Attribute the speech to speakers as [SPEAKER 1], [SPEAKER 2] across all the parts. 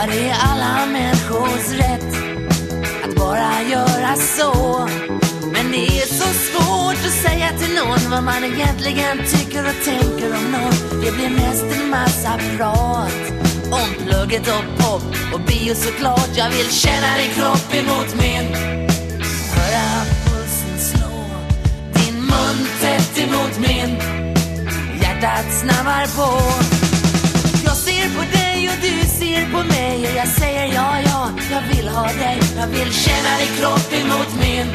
[SPEAKER 1] Ja, det är alla människors rätt att bara göra så. Men det är så svårt att säga till någon vad man egentligen tycker och tänker om någon. Det blir mest en massa prat om plugget och pop och bio såklart. Jag vill känna din kropp emot min. Höra pulsen slå, din mun tätt emot min. Hjärtat snabbar på och du ser på mig och jag säger ja, ja, jag vill ha dig. Jag vill känna din kropp emot min.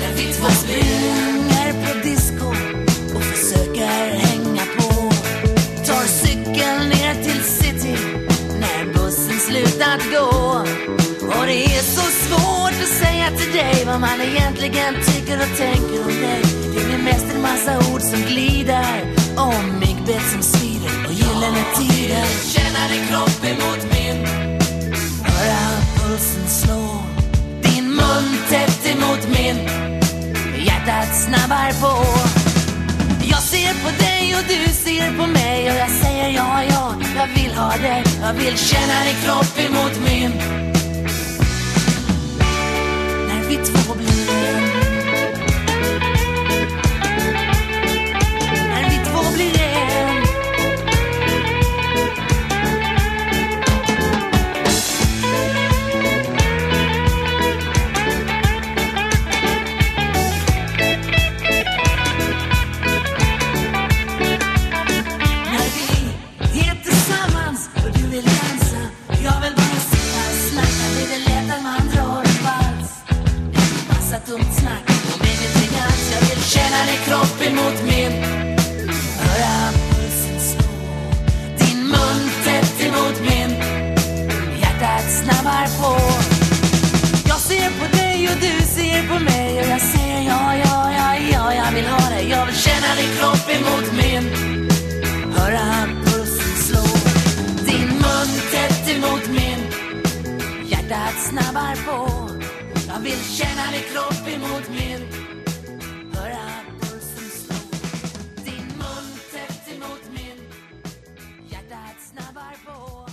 [SPEAKER 1] När vi två springer på disco och försöker hänga på. Tar cykeln ner till city när bussen slutat gå. Och det är så svårt att säga till dig vad man egentligen tycker och tänker om dig. Det blir mest en massa ord som glider om myggbett som svider och gyllene tider. Känna din kropp emot min. Höra pulsen slå. Din mun tätt emot min. Hjärtat snabbar på. Jag ser på dig och du ser på mig och jag säger ja, ja, jag vill ha dig. Jag vill känna din kropp emot min. När vi två blir vill dansa Jag vill bara sitta och snacka lite lätt att man drar en vals? Massa tomt snack om ingenting alls. Jag vill känna din kropp emot min Höra pulsen slå Din mun tätt emot min. Hjärtat snabbar på. Jag ser på dig och du ser på mig. Och jag säger ja, ja, ja, ja, jag vill ha dig. Jag vill känna din kropp emot min att snabbar på. Jag vill känna din kropp emot min. Höra pulsen slå. Din mun täppt emot min. Hjärtat snabbar på.